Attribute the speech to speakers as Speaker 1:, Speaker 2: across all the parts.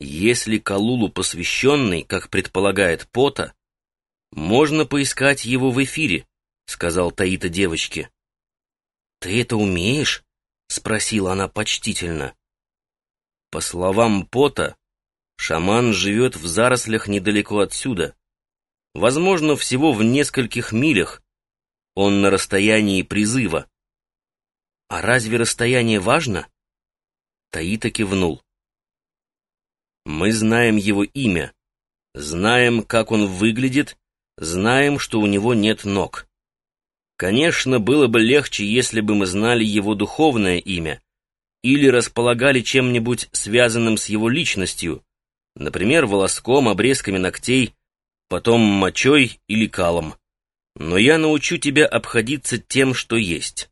Speaker 1: Если Калулу посвященный, как предполагает Пота, можно поискать его в эфире, сказал Таита девочке. Ты это умеешь? спросила она почтительно. По словам Пота, шаман живет в зарослях недалеко отсюда. Возможно, всего в нескольких милях. Он на расстоянии призыва. А разве расстояние важно? Таита кивнул. Мы знаем его имя, знаем, как он выглядит, знаем, что у него нет ног. Конечно, было бы легче, если бы мы знали его духовное имя или располагали чем-нибудь связанным с его личностью, например, волоском, обрезками ногтей, потом мочой или калом. Но я научу тебя обходиться тем, что есть.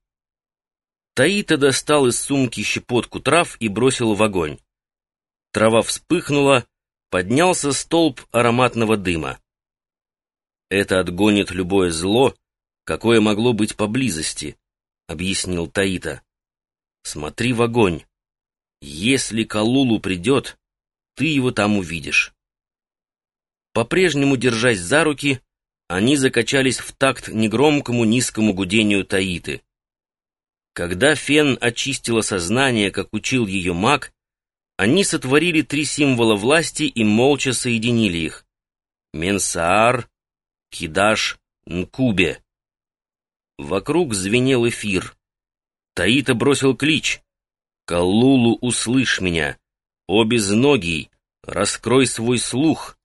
Speaker 1: Таита достал из сумки щепотку трав и бросил в огонь. Трава вспыхнула, поднялся столб ароматного дыма. «Это отгонит любое зло, какое могло быть поблизости», — объяснил Таита. «Смотри в огонь. Если Калулу придет, ты его там увидишь». По-прежнему держась за руки, они закачались в такт негромкому низкому гудению Таиты. Когда Фен очистила сознание, как учил ее маг, они сотворили три символа власти и молча соединили их. Менсаар, Кидаш, Нкубе. Вокруг звенел эфир. Таита бросил клич. «Калулу, услышь меня! О безногий, раскрой свой слух!»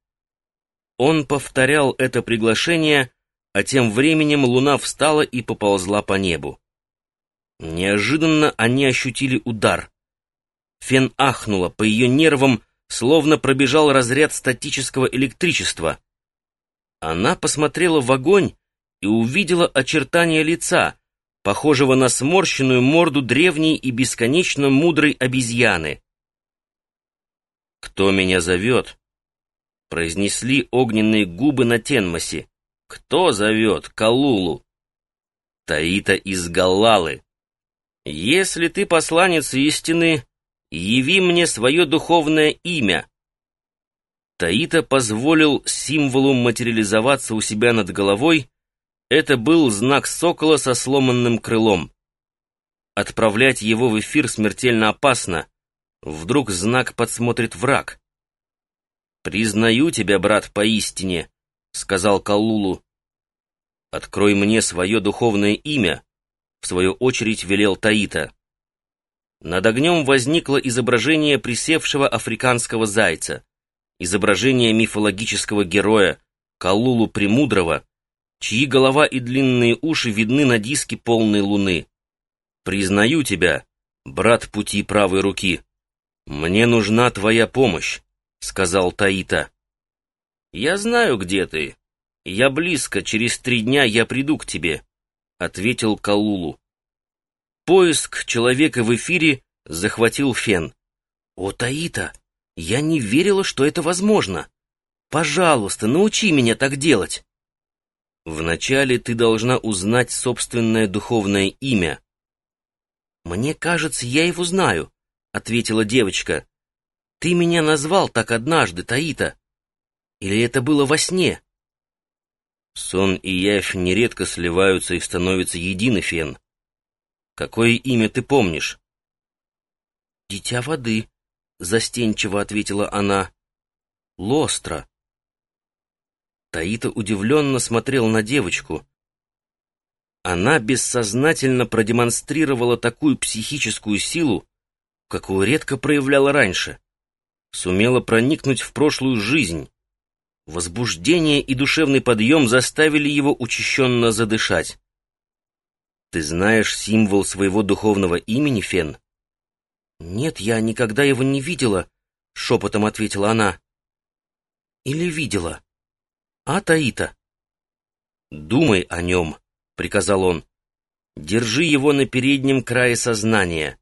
Speaker 1: Он повторял это приглашение, а тем временем луна встала и поползла по небу. Неожиданно они ощутили удар. Фен ахнула, по ее нервам словно пробежал разряд статического электричества. Она посмотрела в огонь и увидела очертания лица, похожего на сморщенную морду древней и бесконечно мудрой обезьяны. «Кто меня зовет?» — произнесли огненные губы на Тенмосе. «Кто зовет Калулу?» «Таита из Галлалы», «Если ты посланец истины, яви мне свое духовное имя». Таита позволил символу материализоваться у себя над головой. Это был знак сокола со сломанным крылом. Отправлять его в эфир смертельно опасно. Вдруг знак подсмотрит враг. «Признаю тебя, брат, поистине», — сказал Калулу. «Открой мне свое духовное имя, в свою очередь велел Таита. Над огнем возникло изображение присевшего африканского зайца, изображение мифологического героя Калулу Премудрого, чьи голова и длинные уши видны на диске полной луны. «Признаю тебя, брат пути правой руки. Мне нужна твоя помощь», — сказал Таита. «Я знаю, где ты. Я близко, через три дня я приду к тебе», — ответил Калулу. Поиск человека в эфире захватил Фен. «О, Таита, я не верила, что это возможно. Пожалуйста, научи меня так делать». «Вначале ты должна узнать собственное духовное имя». «Мне кажется, я его знаю», — ответила девочка. «Ты меня назвал так однажды, Таита. Или это было во сне?» Сон и явь нередко сливаются и становятся едины, Фен. Какое имя ты помнишь? Дитя воды, застенчиво ответила она. Лостра. Таита удивленно смотрел на девочку. Она бессознательно продемонстрировала такую психическую силу, какую редко проявляла раньше. Сумела проникнуть в прошлую жизнь. Возбуждение и душевный подъем заставили его учащенно задышать. «Ты знаешь символ своего духовного имени, Фен?» «Нет, я никогда его не видела», — шепотом ответила она. «Или видела? А, Таита?» «Думай о нем», — приказал он. «Держи его на переднем крае сознания».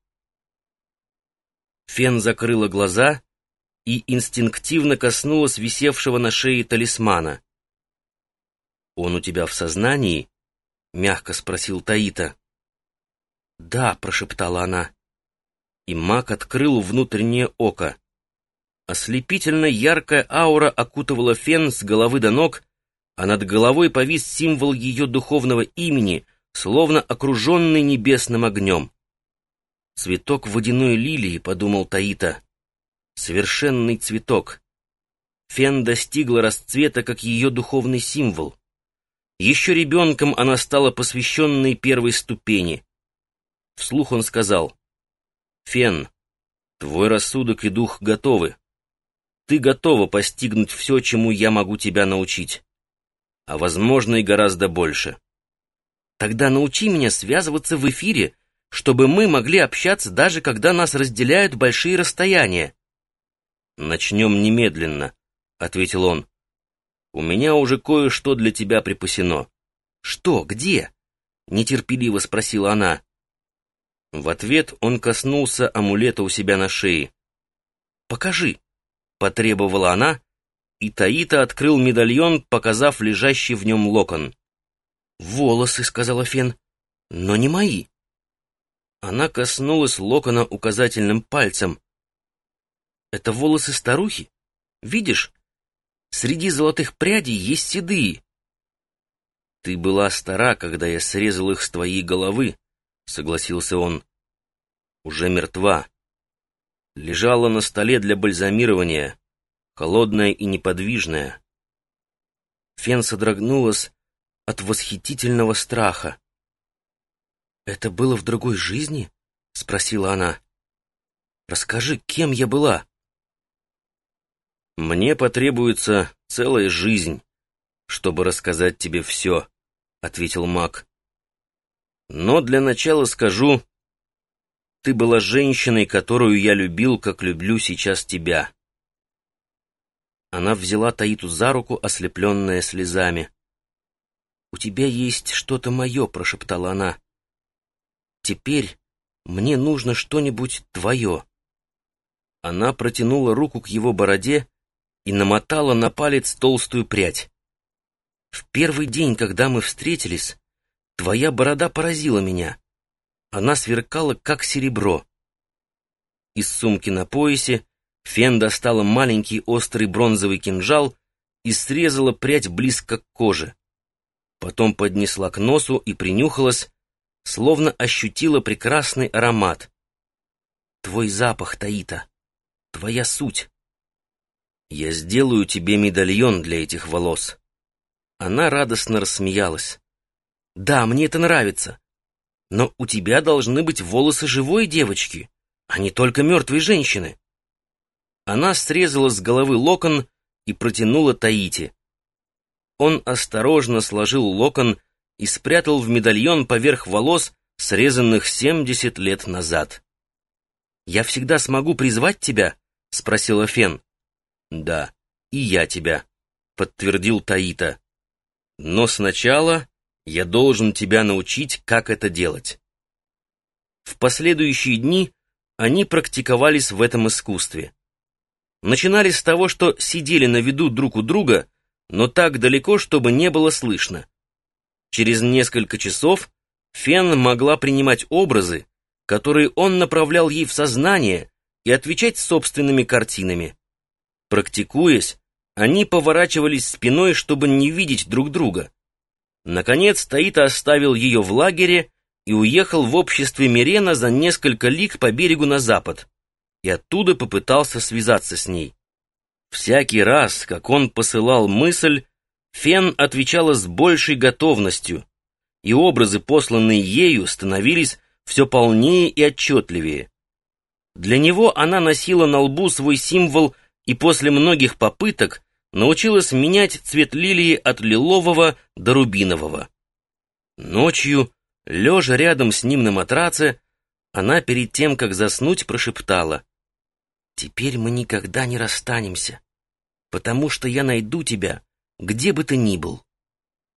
Speaker 1: Фен закрыла глаза и инстинктивно коснулась висевшего на шее талисмана. «Он у тебя в сознании?» — мягко спросил Таита. «Да», — прошептала она. И маг открыл внутреннее око. Ослепительно яркая аура окутывала фен с головы до ног, а над головой повис символ ее духовного имени, словно окруженный небесным огнем. «Цветок водяной лилии», — подумал Таита. «Совершенный цветок». Фен достигла расцвета как ее духовный символ. Еще ребенком она стала посвященной первой ступени. Вслух он сказал, «Фен, твой рассудок и дух готовы. Ты готова постигнуть все, чему я могу тебя научить. А возможно и гораздо больше. Тогда научи меня связываться в эфире, чтобы мы могли общаться даже когда нас разделяют большие расстояния. «Начнем немедленно», — ответил он. «У меня уже кое-что для тебя припасено». «Что? Где?» — нетерпеливо спросила она. В ответ он коснулся амулета у себя на шее. «Покажи», — потребовала она, и Таита открыл медальон, показав лежащий в нем локон. «Волосы», — сказала Фен, — «но не мои». Она коснулась локона указательным пальцем. «Это волосы старухи? Видишь? Среди золотых прядей есть седые». «Ты была стара, когда я срезал их с твоей головы», — согласился он. «Уже мертва. Лежала на столе для бальзамирования, холодная и неподвижная». Фен содрогнулась от восхитительного страха. «Это было в другой жизни?» — спросила она. «Расскажи, кем я была?» «Мне потребуется целая жизнь, чтобы рассказать тебе все», — ответил маг. «Но для начала скажу, ты была женщиной, которую я любил, как люблю сейчас тебя». Она взяла Таиту за руку, ослепленная слезами. «У тебя есть что-то мое», — прошептала она. Теперь мне нужно что-нибудь твое. Она протянула руку к его бороде и намотала на палец толстую прядь. В первый день, когда мы встретились, твоя борода поразила меня. Она сверкала, как серебро. Из сумки на поясе Фен достала маленький острый бронзовый кинжал и срезала прядь близко к коже. Потом поднесла к носу и принюхалась, словно ощутила прекрасный аромат. Твой запах, Таита, твоя суть. Я сделаю тебе медальон для этих волос. Она радостно рассмеялась. Да, мне это нравится. Но у тебя должны быть волосы живой девочки, а не только мертвой женщины. Она срезала с головы локон и протянула Таите. Он осторожно сложил локон и спрятал в медальон поверх волос, срезанных семьдесят лет назад. «Я всегда смогу призвать тебя?» — спросила Фен. «Да, и я тебя», — подтвердил Таита. «Но сначала я должен тебя научить, как это делать». В последующие дни они практиковались в этом искусстве. Начинали с того, что сидели на виду друг у друга, но так далеко, чтобы не было слышно. Через несколько часов Фен могла принимать образы, которые он направлял ей в сознание, и отвечать собственными картинами. Практикуясь, они поворачивались спиной, чтобы не видеть друг друга. Наконец, Таита оставил ее в лагере и уехал в обществе Мирена за несколько лиг по берегу на запад, и оттуда попытался связаться с ней. Всякий раз, как он посылал мысль, Фен отвечала с большей готовностью, и образы, посланные ею, становились все полнее и отчетливее. Для него она носила на лбу свой символ и после многих попыток научилась менять цвет лилии от лилового до рубинового. Ночью, лежа рядом с ним на матраце, она перед тем, как заснуть, прошептала, «Теперь мы никогда не расстанемся, потому что я найду тебя, где бы ты ни был.